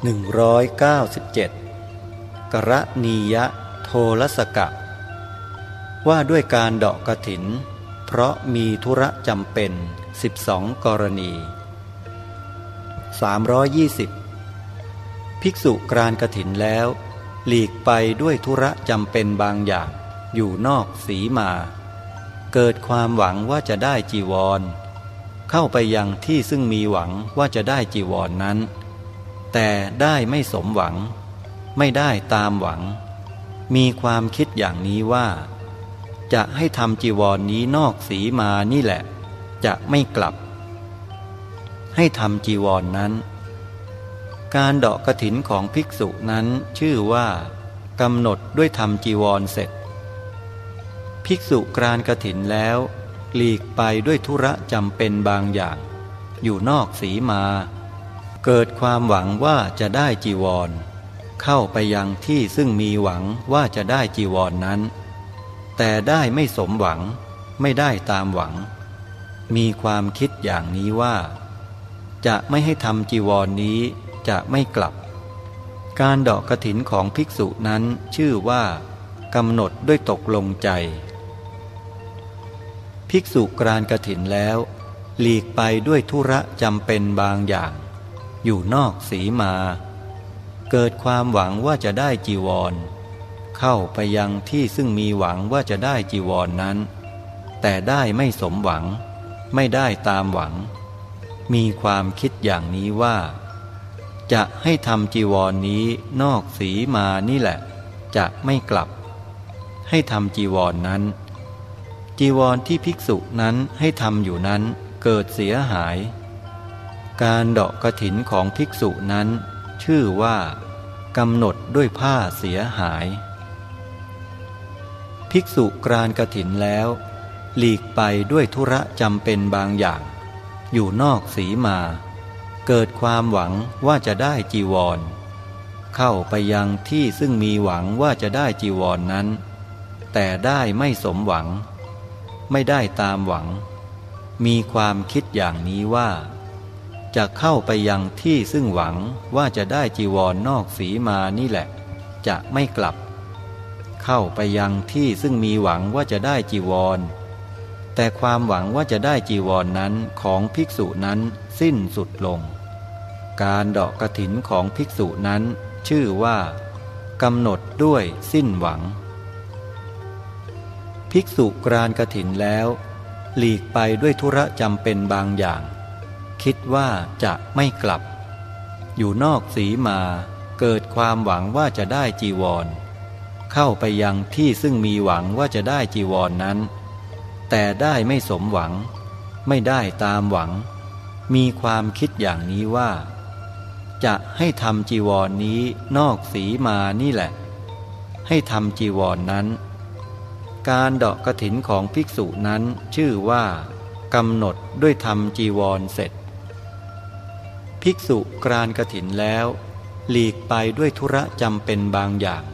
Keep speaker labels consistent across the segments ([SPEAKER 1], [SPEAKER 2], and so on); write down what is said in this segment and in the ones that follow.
[SPEAKER 1] 197 กระนียะโทลสกะ ว่าด้วยการเดาะกระถิน เพราะมีธุระจำเป็น 12 กรณี 320 ภิกษุกรานกระถินแล้ว หลีกไปด้วยธุระจำเป็นบางอย่าง อยู่นอกสีมา เกิดความหวังว่าจะได้จีวร เข้าไปยังที่ซึ่งมีหวังว่าจะได้จีวรนนั้น แต่ได้ไม่สมหวัง ไม่ได้ตามหวัง มีความคิดอย่างนี้ว่า จะให้ทำจีวรนนี้นอกสีมานี่แหละ จะไม่กลับ ให้ทำจีวรนนั้น การเดาะกระถินของภิกษุนั้นชื่อว่ากำหนดด้วยทำจีวรเสร็จ ภิกษุกรานกระถินแล้วหลีกไปด้วยธุระจำเป็นบางอย่าง อยู่นอกสีมา เกิดความหวังว่าจะได้จีวร เข้าไปยังที่ซึ่งมีหวังว่าจะได้จีวรนนั้น แต่ได้ไม่สมหวังไม่ได้ตามหวัง มีความคิดอย่างนี้ว่า จะไม่ให้ทำจีวรนนี้จะไม่กลับ การดอกกระถินของภิกษุนั้นชื่อว่ากำหนดด้วยตกลงใจ ภิกษุกรานกระถินแล้ว หลีกไปด้วยธุระจำเป็นบางอย่าง อยู่นอกสีมา เกิดความหวังว่าจะได้จีวร เข้าไปยังที่ซึ่งมีหวังว่าจะได้จีวรนนั้น แต่ได้ไม่สมหวัง ไม่ได้ตามหวัง มีความคิดอย่างนี้ว่า จะให้ทำจีวรนนี้นอกสีมานี่แหละ จะไม่กลับ ให้ทำจีวรนนั้น จีวรที่ภิกษุนั้นให้ทำอยู่นั้นเกิดเสียหาย การเดาะกระถินของภิกษุนั้น ชื่อว่ากำหนดด้วยผ้าเสียหาย ภิกษุกรานกระถินแล้ว หลีกไปด้วยธุระจำเป็นบางอย่าง อยู่นอกสีมา เกิดความหวังว่าจะได้จีวร เข้าไปยังที่ซึ่งมีหวังว่าจะได้จีวรนนั้น แต่ได้ไม่สมหวัง ไม่ได้ตามหวัง มีความคิดอย่างนี้ว่า จะเข้าไปยังที่ซึ่งหวังว่าจะได้จีวรนนอกสีมานี่แหละ จะไม่กลับ เข้าไปยังที่ซึ่งมีหวังว่าจะได้จีวร แต่ความหวังว่าจะได้จีวรนนั้นของภิกษุนั้นสิ้นสุดลง การดอกกระถินของภิกษุนั้น ชื่อว่ากำหนดด้วยสิ้นหวัง ภิกษุกรานกระถินแล้ว หลีกไปด้วยธุระจำเป็นบางอย่าง คิดว่าจะไม่กลับ อยู่นอกสีมาเกิดความหวังว่าจะได้จีวร เข้าไปยังที่ซึ่งมีหวังว่าจะได้จีวรนนั้น แต่ได้ไม่สมหวัง ไม่ได้ตามหวัง มีความคิดอย่างนี้ว่า จะให้ทำจีวรนนี้นอกสีมานี่แหละ ให้ทำจีวรนนั้น การเดาะกระถินของภิกษุนั้นชื่อว่ากำหนดด้วยทำจีวรเสร็จ ภิกษุกรานกระถินแล้ว หลีกไปด้วยธุระจำเป็นบางอย่าง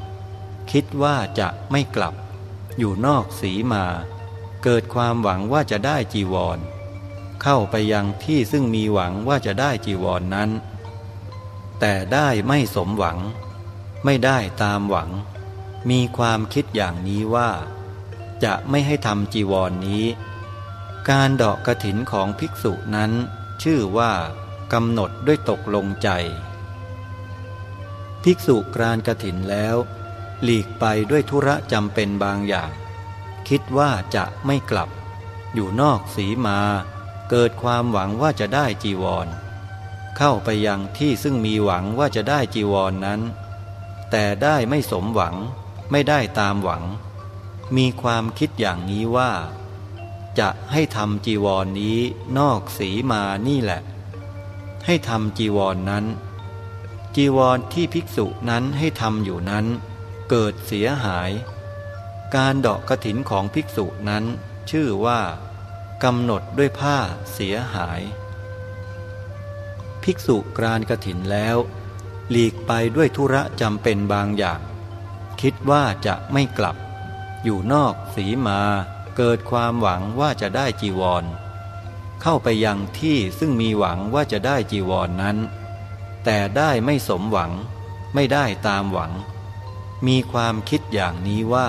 [SPEAKER 1] คิดว่าจะไม่กลับ อยู่นอกสีมา เกิดความหวังว่าจะได้จีวร เข้าไปยังที่ซึ่งมีหวังว่าจะได้จีวรนนั้น แต่ได้ไม่สมหวัง ไม่ได้ตามหวัง มีความคิดอย่างนี้ว่า จะไม่ให้ทำจีวรนนี้ การดอกกระถินของภิกษุนั้นชื่อว่า กำหนดด้วยตกลงใจ ภิกษุกรานกระถินแล้ว หลีกไปด้วยธุระจำเป็นบางอย่าง คิดว่าจะไม่กลับ อยู่นอกสีมา เกิดความหวังว่าจะได้จีวร เข้าไปยังที่ซึ่งมีหวังว่าจะได้จีวรนนั้น แต่ได้ไม่สมหวังไม่ได้ตามหวัง มีความคิดอย่างนี้ว่า จะให้ทำจีวรนนี้นอกสีมานี่แหละ ให้ทำจีวรนนั้น จีวรที่ภิกษุนั้นให้ทำอยู่นั้น เกิดเสียหาย การดอกกระถินของภิกษุนั้น ชื่อว่ากำหนดด้วยผ้าเสียหาย ภิกษุกรานกระถินแล้ว หลีกไปด้วยธุระจำเป็นบางอย่าง คิดว่าจะไม่กลับ อยู่นอกสีมาเกิดความหวังว่าจะได้จีวร เข้าไปยังที่ซึ่งมีหวังว่าจะได้จีวรนนั้น แต่ได้ไม่สมหวัง ไม่ได้ตามหวัง มีความคิดอย่างนี้ว่า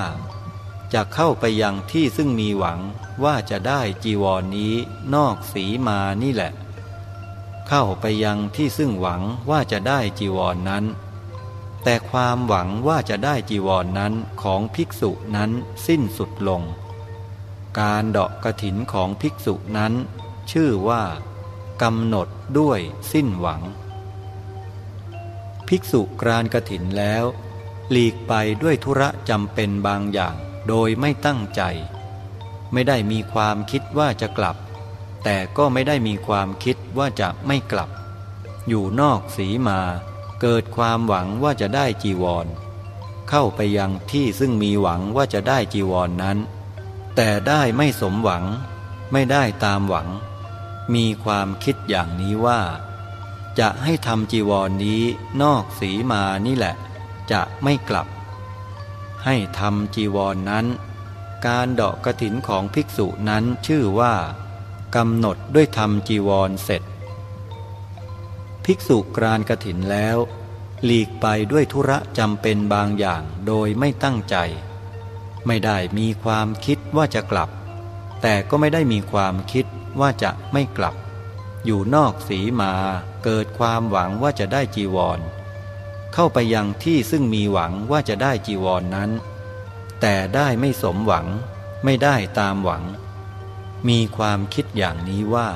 [SPEAKER 1] จะเข้าไปยังที่ซึ่งมีหวังว่าจะได้จีวรนนี้นอกสีมานี่แหละ เข้าไปยังที่ซึ่งหวังว่าจะได้จีวรนนั้น แต่ความหวังว่าจะได้จีวรนนั้นของภิกษุนั้นสิ้นสุดลงการเดาะกระถินของภิกษุนั้น ชื่อว่ากำหนดด้วยสิ้นหวัง ภิกษุกรานกถินแล้ว หลีกไปด้วยธุระจำเป็นบางอย่างโดยไม่ตั้งใจ ไม่ได้มีความคิดว่าจะกลับ แต่ก็ไม่ได้มีความคิดว่าจะไม่กลับ อยู่นอกสีมาเกิดความหวังว่าจะได้จีวร เข้าไปยังที่ซึ่งมีหวังว่าจะได้จีวรนนั้น แต่ได้ไม่สมหวัง ไม่ได้ตามหวัง มีความคิดอย่างนี้ว่า จะให้ทำจีวรนนี้นอกสีมานี่แหละ จะไม่กลับ ให้ทำจีวรนนั้น การเดาะกระถินของภิกษุนั้นชื่อว่ากำหนดด้วยทำจีวรเสร็จ ภิกษุกรานกระถินแล้ว หลีกไปด้วยธุระจำเป็นบางอย่างโดยไม่ตั้งใจ ไม่ได้มีความคิดว่าจะกลับ แต่ก็ไม่ได้มีความคิดว่าจะไม่กลับ อยู่นอกสีมาเกิดความหวังว่าจะได้จีวร เข้าไปยังที่ซึ่งมีหวังว่าจะได้จีวรนนั้น แต่ได้ไม่สมหวัง ไม่ได้ตามหวัง มีความคิดอย่างนี้ว่า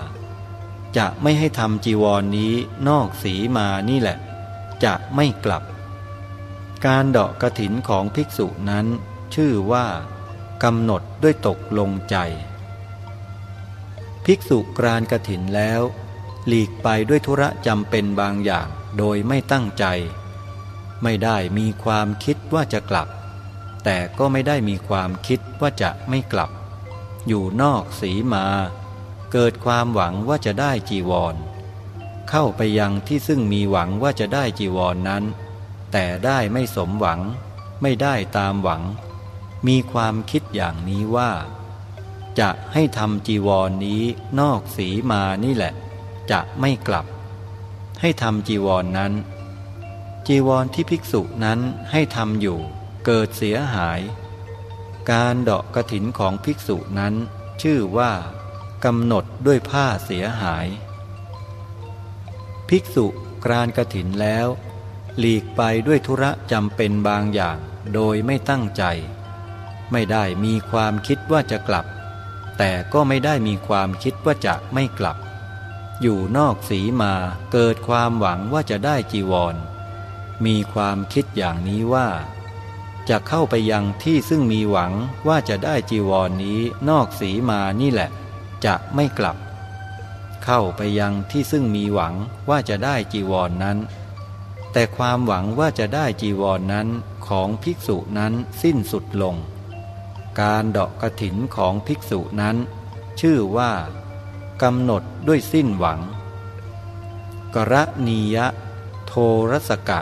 [SPEAKER 1] จะไม่ให้ทำจีวรนนี้นอกสีมานี่แหละ จะไม่กลับ การเดาะกระถินของภิกษุนั้น ชื่อว่ากำหนดด้วยตกลงใจ ภิกษุกรานกระถินแล้ว หลีกไปด้วยธุระจำเป็นบางอย่างโดยไม่ตั้งใจ ไม่ได้มีความคิดว่าจะกลับ แต่ก็ไม่ได้มีความคิดว่าจะไม่กลับ อยู่นอกสีมา เกิดความหวังว่าจะได้จีวร เข้าไปยังที่ซึ่งมีหวังว่าจะได้จีวรนนั้น แต่ได้ไม่สมหวัง ไม่ได้ตามหวัง มีความคิดอย่างนี้ว่า จะให้ทำจีวรนนี้นอกสีมานี่แหละ จะไม่กลับ ให้ทำจีวรนนั้น จีวรที่ภิกษุนั้นให้ทำอยู่ เกิดเสียหาย การเดาะกระถินของภิกษุนั้น ชื่อว่ากำหนดด้วยผ้าเสียหาย ภิกษุกรานกระถินแล้ว หลีกไปด้วยธุระจำเป็นบางอย่างโดยไม่ตั้งใจ ไม่ได้มีความคิดว่าจะกลับ แต่ก็ไม่ได้มีความคิดว่าจะไม่กลับ อยู่นอกสีมาเกิดความหวังว่าจะได้จีวร มีความคิดอย่างนี้ว่า จะเข้าไปยังที่ซึ่งมีหวังว่าจะได้จีวรนนี้นอกสีมานี่แหละ จะไม่กลับ เข้าไปยังที่ซึ่งมีหวังว่าจะได้จีวรนนั้น แต่ความหวังว่าจะได้จีวรนนั้นของภิกษุนั้นสิ้นสุดลง การเดาะกระถินของภิกษุนั้น ชื่อว่ากำหนดด้วยสิ้นหวัง กรณียโทรสกะ